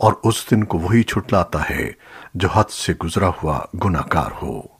और उस दिन को वही छुटलाता है जो हद से गुजरा हुआ गुनाकार हो।